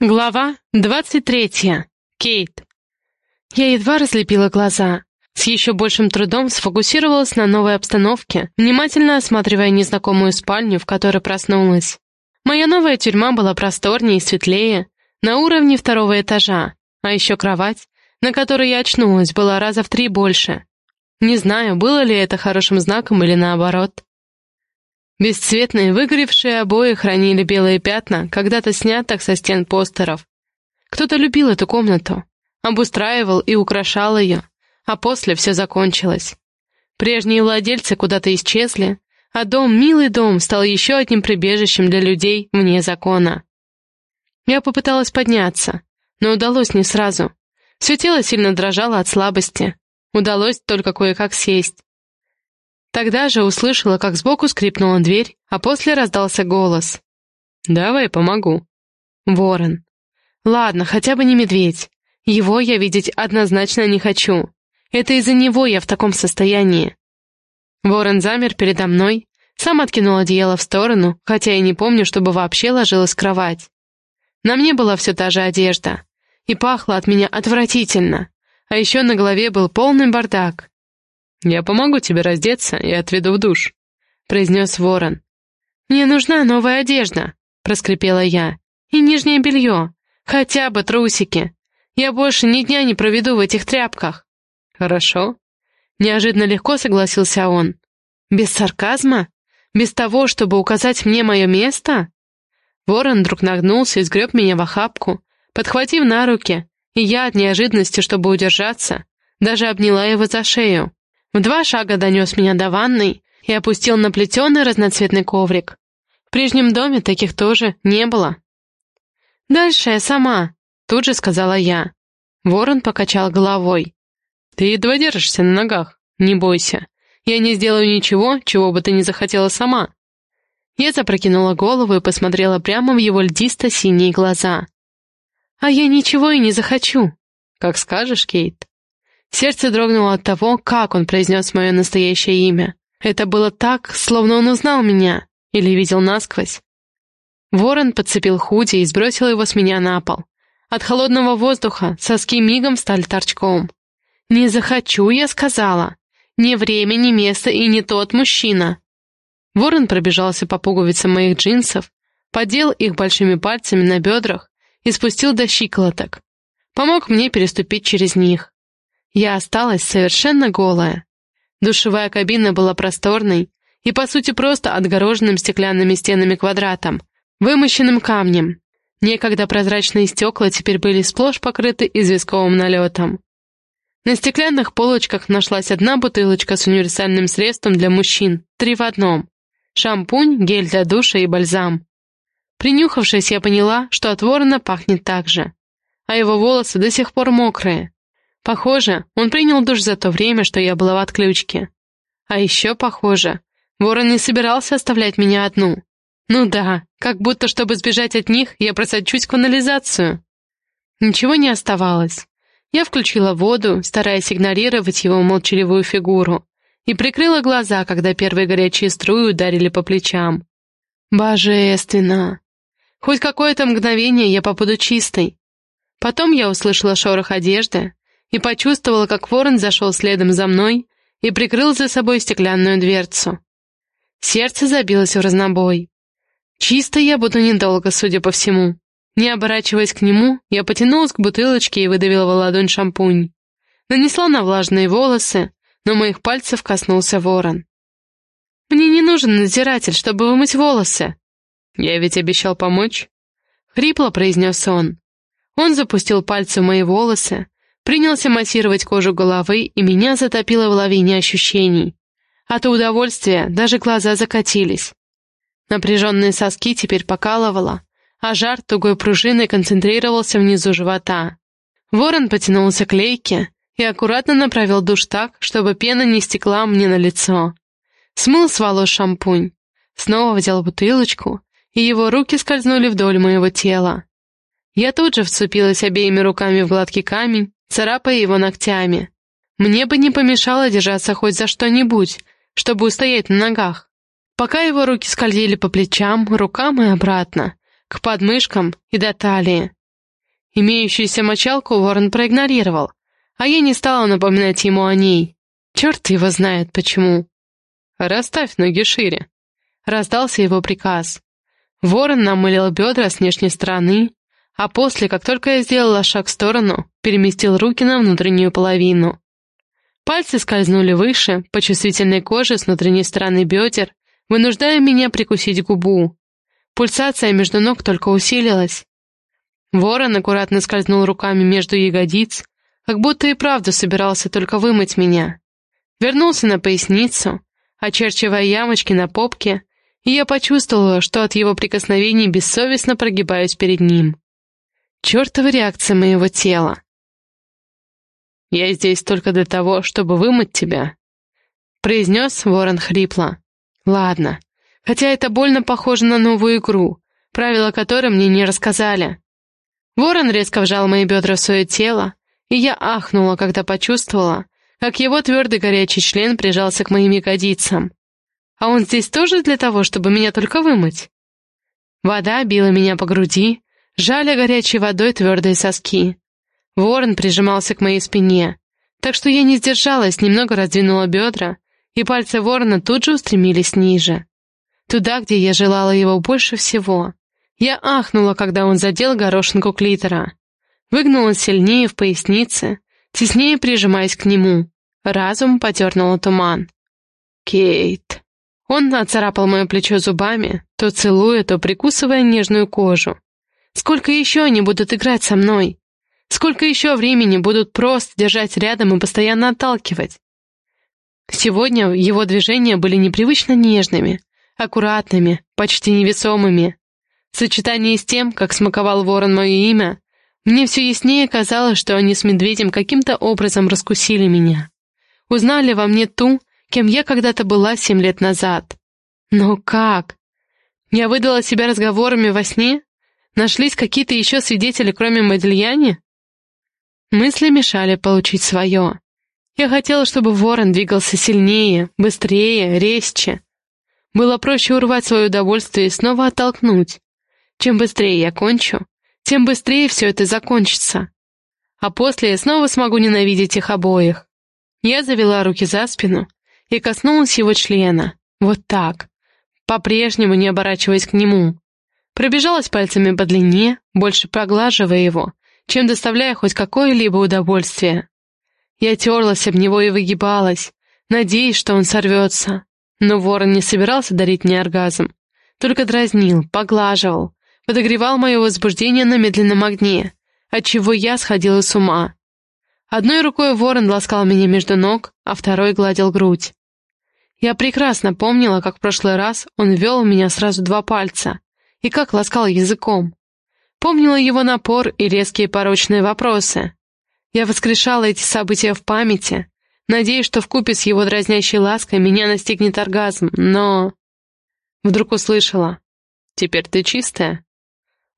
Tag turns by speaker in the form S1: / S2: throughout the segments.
S1: Глава двадцать третья. Кейт. Я едва разлепила глаза. С еще большим трудом сфокусировалась на новой обстановке, внимательно осматривая незнакомую спальню, в которой проснулась. Моя новая тюрьма была просторнее и светлее, на уровне второго этажа, а еще кровать, на которой я очнулась, была раза в три больше. Не знаю, было ли это хорошим знаком или наоборот. Бесцветные выгоревшие обои хранили белые пятна, когда-то снятых со стен постеров. Кто-то любил эту комнату, обустраивал и украшал ее, а после все закончилось. Прежние владельцы куда-то исчезли, а дом, милый дом, стал еще одним прибежищем для людей вне закона. Я попыталась подняться, но удалось не сразу. Все тело сильно дрожало от слабости. Удалось только кое-как сесть. Тогда же услышала, как сбоку скрипнула дверь, а после раздался голос. «Давай помогу». Ворон. Ладно, хотя бы не медведь. Его я видеть однозначно не хочу. Это из-за него я в таком состоянии. Ворон замер передо мной, сам откинул одеяло в сторону, хотя я не помню, чтобы вообще ложилась в кровать. На мне была все та же одежда, и пахло от меня отвратительно, а еще на голове был полный бардак. «Я помогу тебе раздеться и отведу в душ», — произнес ворон. «Мне нужна новая одежда», — проскрипела я. «И нижнее белье. Хотя бы трусики. Я больше ни дня не проведу в этих тряпках». «Хорошо». Неожиданно легко согласился он. «Без сарказма? Без того, чтобы указать мне мое место?» Ворон вдруг нагнулся и сгреб меня в охапку, подхватив на руки, и я от неожиданности, чтобы удержаться, даже обняла его за шею. В два шага донес меня до ванной и опустил на плетеный разноцветный коврик. В прежнем доме таких тоже не было. «Дальше я сама», — тут же сказала я. Ворон покачал головой. «Ты едва держишься на ногах, не бойся. Я не сделаю ничего, чего бы ты не захотела сама». Я запрокинула голову и посмотрела прямо в его льдисто-синие глаза. «А я ничего и не захочу». «Как скажешь, Кейт». Сердце дрогнуло от того, как он произнес мое настоящее имя. Это было так, словно он узнал меня или видел насквозь. Ворон подцепил худи и сбросил его с меня на пол. От холодного воздуха соски мигом стали торчком. «Не захочу», — я сказала. «Ни время, ни место и не тот мужчина». Ворон пробежался по пуговицам моих джинсов, подел их большими пальцами на бедрах и спустил до щиколоток. Помог мне переступить через них. Я осталась совершенно голая. Душевая кабина была просторной и, по сути, просто отгороженным стеклянными стенами квадратом, вымощенным камнем. Некогда прозрачные стекла теперь были сплошь покрыты известковым налетом. На стеклянных полочках нашлась одна бутылочка с универсальным средством для мужчин, три в одном. Шампунь, гель для душа и бальзам. Принюхавшись, я поняла, что от ворона пахнет так же. А его волосы до сих пор мокрые. Похоже, он принял душ за то время, что я была в отключке. А еще похоже, ворон не собирался оставлять меня одну. Ну да, как будто, чтобы сбежать от них, я просочусь в канализацию. Ничего не оставалось. Я включила воду, стараясь игнорировать его молчаливую фигуру, и прикрыла глаза, когда первые горячие струи ударили по плечам. Божественно! Хоть какое-то мгновение я побуду чистой. Потом я услышала шорох одежды, и почувствовала, как ворон зашел следом за мной и прикрыл за собой стеклянную дверцу. Сердце забилось в разнобой. Чисто я буду недолго, судя по всему. Не оборачиваясь к нему, я потянулась к бутылочке и выдавила в ладонь шампунь. Нанесла на влажные волосы, но моих пальцев коснулся ворон. «Мне не нужен надзиратель, чтобы вымыть волосы». «Я ведь обещал помочь», — хрипло произнес он. Он запустил пальцы в мои волосы, принялся массировать кожу головы, и меня затопило в лавине ощущений. От удовольствия даже глаза закатились. Напряженные соски теперь покалывало, а жар тугой пружиной концентрировался внизу живота. Ворон потянулся к лейке и аккуратно направил душ так, чтобы пена не стекла мне на лицо. Смыл с волос шампунь, снова взял бутылочку, и его руки скользнули вдоль моего тела. Я тут же вцепилась обеими руками в гладкий камень, царапая его ногтями. Мне бы не помешало держаться хоть за что-нибудь, чтобы устоять на ногах. Пока его руки скользили по плечам, рукам и обратно, к подмышкам и до талии. Имеющуюся мочалку Ворон проигнорировал, а я не стала напоминать ему о ней. Черт его знает почему. «Расставь ноги шире», — раздался его приказ. Ворон намылил бедра с внешней стороны, а после, как только я сделала шаг в сторону, переместил руки на внутреннюю половину. Пальцы скользнули выше, по чувствительной коже с внутренней стороны бедер, вынуждая меня прикусить губу. Пульсация между ног только усилилась. Ворон аккуратно скользнул руками между ягодиц, как будто и правда собирался только вымыть меня. Вернулся на поясницу, очерчивая ямочки на попке, и я почувствовала, что от его прикосновений бессовестно прогибаюсь перед ним. Чертова реакция моего тела. «Я здесь только для того, чтобы вымыть тебя», — произнес ворон хрипло. «Ладно, хотя это больно похоже на новую игру, правила которой мне не рассказали». Ворон резко вжал мои бедра в свое тело, и я ахнула, когда почувствовала, как его твердый горячий член прижался к моим ягодицам. А он здесь тоже для того, чтобы меня только вымыть? Вода била меня по груди, жали горячей водой твердые соски. Ворон прижимался к моей спине, так что я не сдержалась, немного раздвинула бедра, и пальцы ворона тут же устремились ниже. Туда, где я желала его больше всего. Я ахнула, когда он задел горошинку клитора. Выгнулась сильнее в пояснице, теснее прижимаясь к нему. Разум потернула туман. «Кейт». Он оцарапал мое плечо зубами, то целуя, то прикусывая нежную кожу. «Сколько еще они будут играть со мной? Сколько еще времени будут просто держать рядом и постоянно отталкивать?» Сегодня его движения были непривычно нежными, аккуратными, почти невесомыми. В сочетании с тем, как смаковал ворон мое имя, мне все яснее казалось, что они с медведем каким-то образом раскусили меня. Узнали во мне ту, кем я когда-то была семь лет назад. Но как? Я выдала себя разговорами во сне? Нашлись какие-то еще свидетели, кроме Модельяни? Мысли мешали получить свое. Я хотела, чтобы ворон двигался сильнее, быстрее, резче. Было проще урвать свое удовольствие и снова оттолкнуть. Чем быстрее я кончу, тем быстрее все это закончится. А после я снова смогу ненавидеть их обоих. Я завела руки за спину и коснулась его члена. Вот так. По-прежнему не оборачиваясь к нему. Пробежалась пальцами по длине, больше поглаживая его, чем доставляя хоть какое-либо удовольствие. Я терлась об него и выгибалась, надеясь, что он сорвется. Но ворон не собирался дарить мне оргазм, только дразнил, поглаживал, подогревал мое возбуждение на медленном огне, отчего я сходила с ума. Одной рукой ворон ласкал меня между ног, а второй гладил грудь. Я прекрасно помнила, как в прошлый раз он вел у меня сразу два пальца, и как ласкал языком. Помнила его напор и резкие порочные вопросы. Я воскрешала эти события в памяти, надеясь, что вкупе с его дразнящей лаской меня настигнет оргазм, но... Вдруг услышала. «Теперь ты чистая?»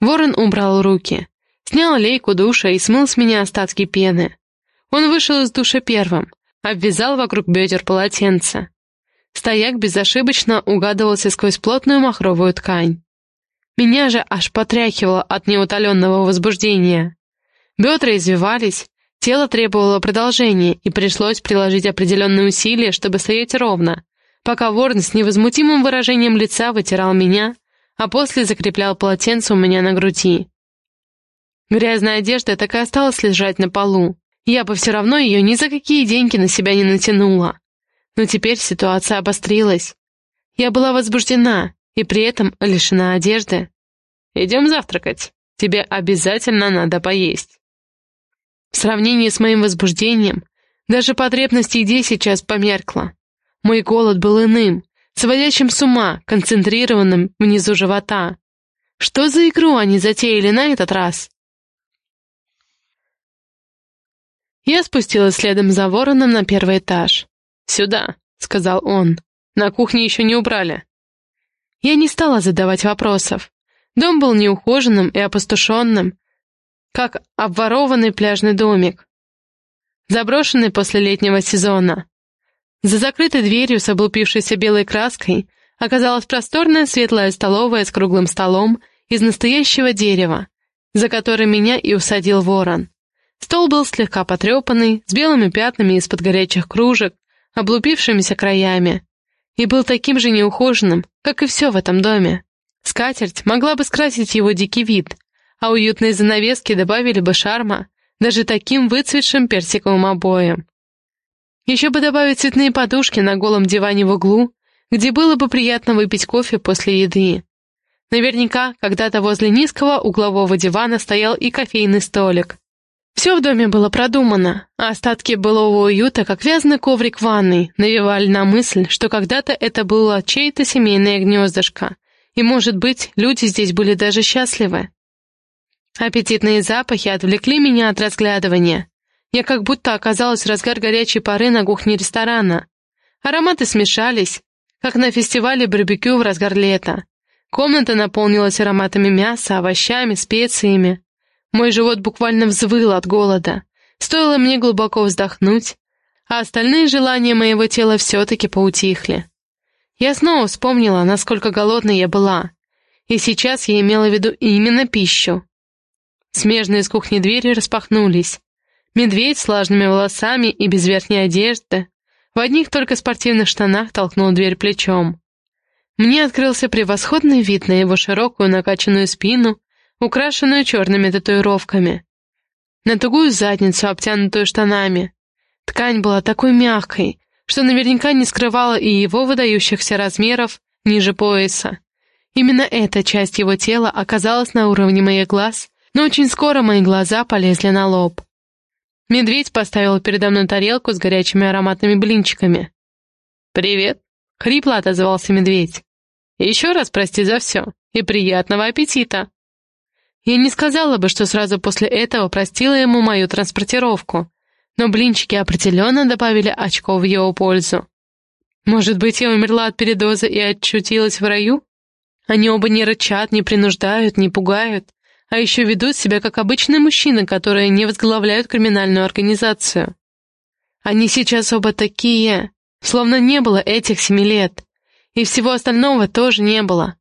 S1: Ворон убрал руки, снял лейку душа и смыл с меня остатки пены. Он вышел из душа первым, обвязал вокруг бедер полотенце. Стояк безошибочно угадывался сквозь плотную махровую ткань. Меня же аж потряхивало от неутоленного возбуждения. Бедра извивались, тело требовало продолжения, и пришлось приложить определенные усилия, чтобы стоять ровно, пока ворон с невозмутимым выражением лица вытирал меня, а после закреплял полотенце у меня на груди. Грязная одежда так и осталась лежать на полу. Я бы все равно ее ни за какие деньги на себя не натянула. Но теперь ситуация обострилась. Я была возбуждена и при этом лишена одежды. «Идем завтракать. Тебе обязательно надо поесть». В сравнении с моим возбуждением, даже потребность еде сейчас померкла. Мой голод был иным, сводящим с ума, концентрированным внизу живота. Что за игру они затеяли на этот раз? Я спустилась следом за вороном на первый этаж. «Сюда», — сказал он. «На кухне еще не убрали». Я не стала задавать вопросов. Дом был неухоженным и опустошенным, как обворованный пляжный домик, заброшенный после летнего сезона. За закрытой дверью с облупившейся белой краской оказалась просторная светлая столовая с круглым столом из настоящего дерева, за который меня и усадил ворон. Стол был слегка потрепанный, с белыми пятнами из-под горячих кружек, облупившимися краями, и был таким же неухоженным, как и все в этом доме. Скатерть могла бы скрасить его дикий вид, а уютные занавески добавили бы шарма даже таким выцветшим персиковым обоям. Еще бы добавить цветные подушки на голом диване в углу, где было бы приятно выпить кофе после еды. Наверняка когда-то возле низкого углового дивана стоял и кофейный столик. Все в доме было продумано, а остатки былого уюта, как вязаный коврик в ванной, навевали на мысль, что когда-то это было чей-то семейное гнездышко, и, может быть, люди здесь были даже счастливы. Аппетитные запахи отвлекли меня от разглядывания. Я как будто оказалась в разгар горячей поры на кухне ресторана. Ароматы смешались, как на фестивале барбекю в разгар лета. Комната наполнилась ароматами мяса, овощами, специями. Мой живот буквально взвыл от голода. Стоило мне глубоко вздохнуть, а остальные желания моего тела все-таки поутихли. Я снова вспомнила, насколько голодной я была, и сейчас я имела в виду именно пищу. Смежные из кухни двери распахнулись. Медведь с влажными волосами и без верхней одежды, в одних только спортивных штанах толкнул дверь плечом. Мне открылся превосходный вид на его широкую накачанную спину, украшенную черными татуировками. На тугую задницу, обтянутую штанами. Ткань была такой мягкой, что наверняка не скрывала и его выдающихся размеров ниже пояса. Именно эта часть его тела оказалась на уровне моих глаз, но очень скоро мои глаза полезли на лоб. Медведь поставил передо мной тарелку с горячими ароматными блинчиками. «Привет», — хрипло отозвался медведь. «Еще раз прости за все, и приятного аппетита!» Я не сказала бы, что сразу после этого простила ему мою транспортировку, но блинчики определенно добавили очков в его пользу. Может быть, я умерла от передоза и очутилась в раю? Они оба не рычат, не принуждают, не пугают, а еще ведут себя как обычные мужчины, которые не возглавляют криминальную организацию. Они сейчас оба такие, словно не было этих семи лет, и всего остального тоже не было.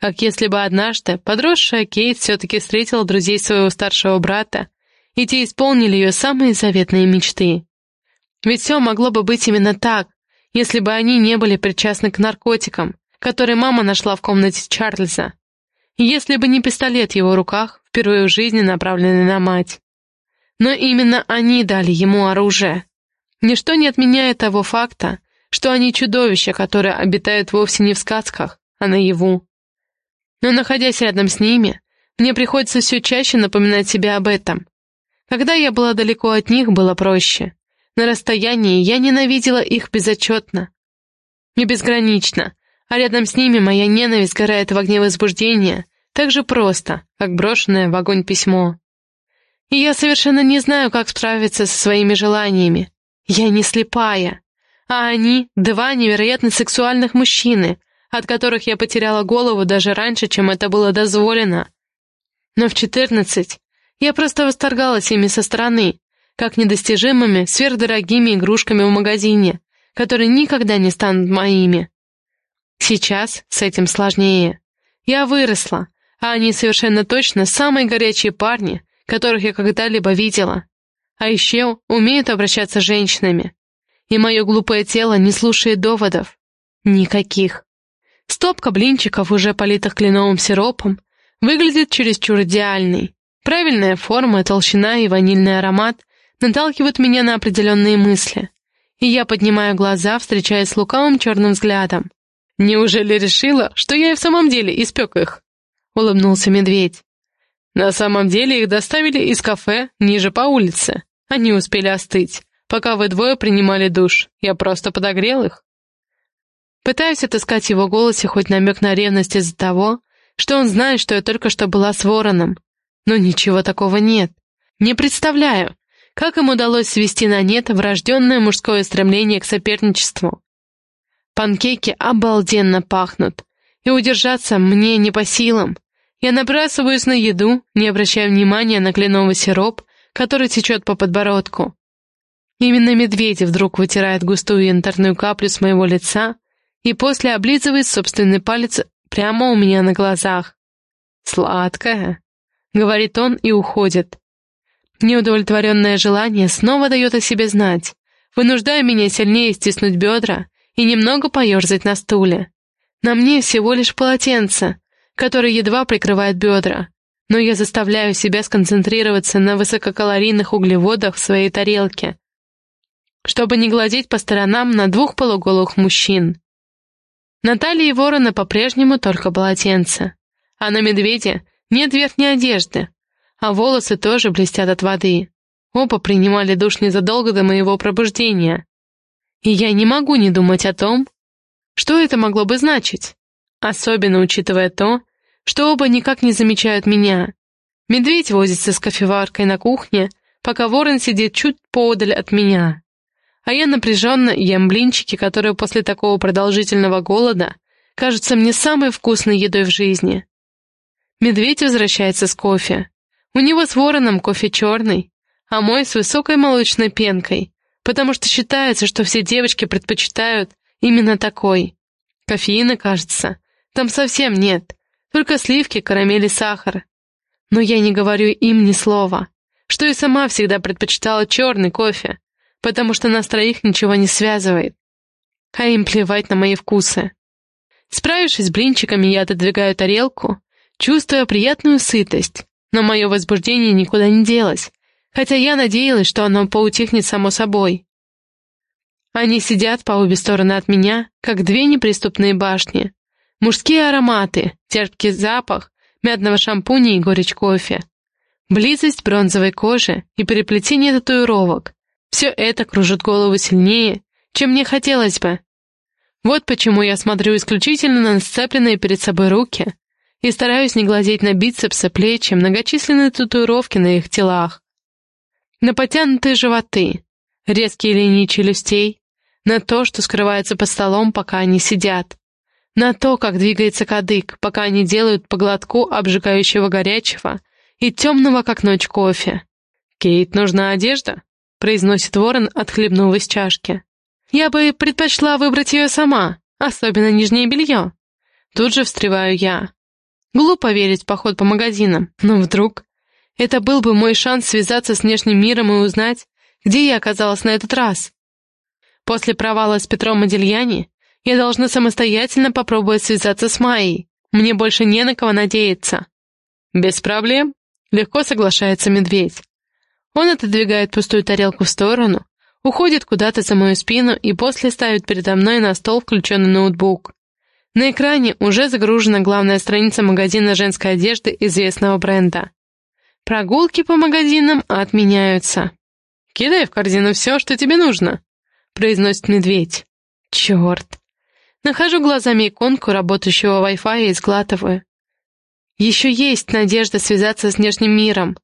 S1: Как если бы однажды подросшая Кейт все-таки встретила друзей своего старшего брата, и те исполнили ее самые заветные мечты. Ведь все могло бы быть именно так, если бы они не были причастны к наркотикам, которые мама нашла в комнате Чарльза. Если бы не пистолет в его руках, впервые в жизни направленный на мать. Но именно они дали ему оружие. Ничто не отменяет того факта, что они чудовища, которые обитают вовсе не в сказках, а наяву. Но находясь рядом с ними, мне приходится все чаще напоминать себе об этом. Когда я была далеко от них, было проще. На расстоянии я ненавидела их безотчетно. Не безгранично, а рядом с ними моя ненависть горает в огне возбуждения, так же просто, как брошенное в огонь письмо. И я совершенно не знаю, как справиться со своими желаниями. Я не слепая. А они — два невероятно сексуальных мужчины, от которых я потеряла голову даже раньше, чем это было дозволено. Но в четырнадцать я просто восторгалась ими со стороны, как недостижимыми, сверхдорогими игрушками в магазине, которые никогда не станут моими. Сейчас с этим сложнее. Я выросла, а они совершенно точно самые горячие парни, которых я когда-либо видела. А еще умеют обращаться с женщинами. И мое глупое тело не слушает доводов. Никаких. Стопка блинчиков, уже политых кленовым сиропом, выглядит чересчур идеальной. Правильная форма, толщина и ванильный аромат наталкивают меня на определенные мысли. И я поднимаю глаза, встречаясь с лукавым черным взглядом. «Неужели решила, что я и в самом деле испек их?» — улыбнулся медведь. «На самом деле их доставили из кафе ниже по улице. Они успели остыть. Пока вы двое принимали душ, я просто подогрел их». Пытаюсь отыскать в его голосе хоть намек на ревность из-за того, что он знает, что я только что была с вороном. Но ничего такого нет. Не представляю, как им удалось свести на нет врожденное мужское стремление к соперничеству. Панкейки обалденно пахнут, и удержаться мне не по силам. Я набрасываюсь на еду, не обращая внимания на кленовый сироп, который течет по подбородку. Именно медведь вдруг вытирает густую янтарную каплю с моего лица, и после облизывает собственный палец прямо у меня на глазах. Сладкая. говорит он и уходит. Неудовлетворенное желание снова дает о себе знать, вынуждая меня сильнее стиснуть бедра и немного поерзать на стуле. На мне всего лишь полотенце, которое едва прикрывает бедра, но я заставляю себя сконцентрироваться на высококалорийных углеводах в своей тарелке, чтобы не глазеть по сторонам на двух полуголых мужчин. На талии ворона по-прежнему только полотенце, а на медведе нет верхней одежды, а волосы тоже блестят от воды. Оба принимали душ незадолго до моего пробуждения. И я не могу не думать о том, что это могло бы значить, особенно учитывая то, что оба никак не замечают меня. Медведь возится с кофеваркой на кухне, пока ворон сидит чуть поодаль от меня. А я напряженно ем блинчики, которые после такого продолжительного голода кажутся мне самой вкусной едой в жизни. Медведь возвращается с кофе. У него с вороном кофе черный, а мой с высокой молочной пенкой, потому что считается, что все девочки предпочитают именно такой. Кофеина, кажется, там совсем нет, только сливки, карамель и сахар. Но я не говорю им ни слова, что и сама всегда предпочитала черный кофе, потому что нас троих ничего не связывает. А им плевать на мои вкусы. Справившись с блинчиками, я отодвигаю тарелку, чувствуя приятную сытость, но мое возбуждение никуда не делось, хотя я надеялась, что оно поутихнет само собой. Они сидят по обе стороны от меня, как две неприступные башни. Мужские ароматы, терпкий запах, мятного шампуня и горечь кофе. Близость бронзовой кожи и переплетение татуировок. Все это кружит голову сильнее, чем мне хотелось бы. Вот почему я смотрю исключительно на сцепленные перед собой руки и стараюсь не глазеть на бицепсы, плечи, многочисленные татуировки на их телах. На потянутые животы, резкие линии челюстей, на то, что скрывается под столом, пока они сидят, на то, как двигается кадык, пока они делают по глотку обжигающего горячего и темного, как ночь, кофе. «Кейт, нужна одежда?» — произносит ворон, отхлебнув из чашки. «Я бы предпочла выбрать ее сама, особенно нижнее белье». Тут же встреваю я. Глупо верить в поход по магазинам, но вдруг... Это был бы мой шанс связаться с внешним миром и узнать, где я оказалась на этот раз. После провала с Петром Модельяни я должна самостоятельно попробовать связаться с Майей. Мне больше не на кого надеяться. Без проблем. Легко соглашается медведь. Он отодвигает пустую тарелку в сторону, уходит куда-то за мою спину и после ставит передо мной на стол включенный ноутбук. На экране уже загружена главная страница магазина женской одежды известного бренда. Прогулки по магазинам отменяются. «Кидай в корзину все, что тебе нужно», — произносит медведь. Черт. Нахожу глазами иконку работающего Wi-Fi и сглатываю. Еще есть надежда связаться с внешним миром.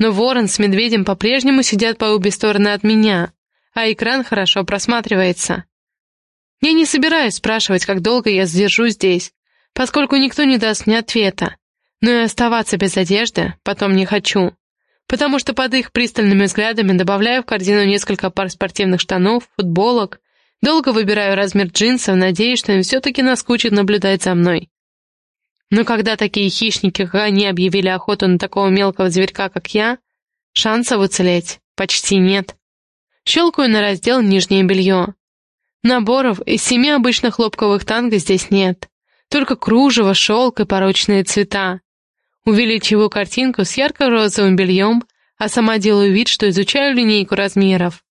S1: Но ворон с медведем по-прежнему сидят по обе стороны от меня, а экран хорошо просматривается. Я не собираюсь спрашивать, как долго я сдержу здесь, поскольку никто не даст мне ответа. Но и оставаться без одежды потом не хочу потому что под их пристальными взглядами добавляю в корзину несколько пар спортивных штанов, футболок, долго выбираю размер джинсов, надеясь, что им все-таки наскучит наблюдать за мной. Но когда такие хищники, как они, объявили охоту на такого мелкого зверька, как я, шансов уцелеть почти нет. Щелкаю на раздел «Нижнее белье». Наборов из семи обычных хлопковых танго здесь нет. Только кружево, шелк и порочные цвета. Увеличиваю картинку с ярко-розовым бельем, а сама делаю вид, что изучаю линейку размеров.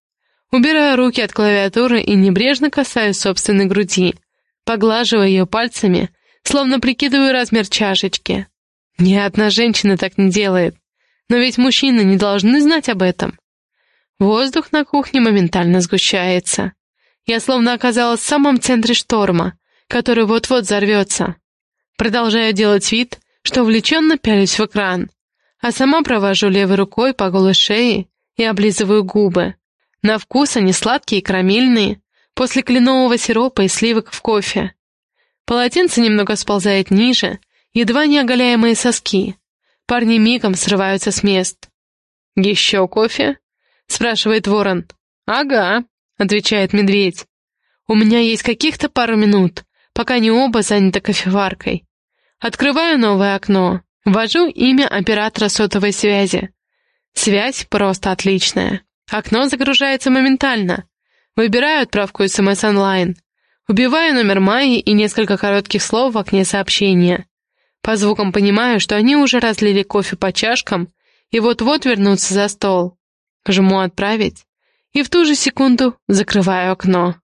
S1: Убираю руки от клавиатуры и небрежно касаюсь собственной груди, поглаживая ее пальцами, словно прикидываю размер чашечки. Ни одна женщина так не делает. Но ведь мужчины не должны знать об этом. Воздух на кухне моментально сгущается. Я словно оказалась в самом центре шторма, который вот-вот взорвется. Продолжаю делать вид, что увлеченно пялюсь в экран, а сама провожу левой рукой по голой шее и облизываю губы. На вкус они сладкие и карамельные, после кленового сиропа и сливок в кофе. Полотенце немного сползает ниже, едва не оголяя мои соски. Парни мигом срываются с мест. «Еще кофе?» — спрашивает ворон. «Ага», — отвечает медведь. «У меня есть каких-то пару минут, пока не оба заняты кофеваркой. Открываю новое окно, Ввожу имя оператора сотовой связи. Связь просто отличная. Окно загружается моментально. Выбираю отправку смс онлайн. Убиваю номер Майи и несколько коротких слов в окне сообщения. По звукам понимаю, что они уже разлили кофе по чашкам и вот-вот вернутся за стол. Жму «Отправить» и в ту же секунду закрываю окно.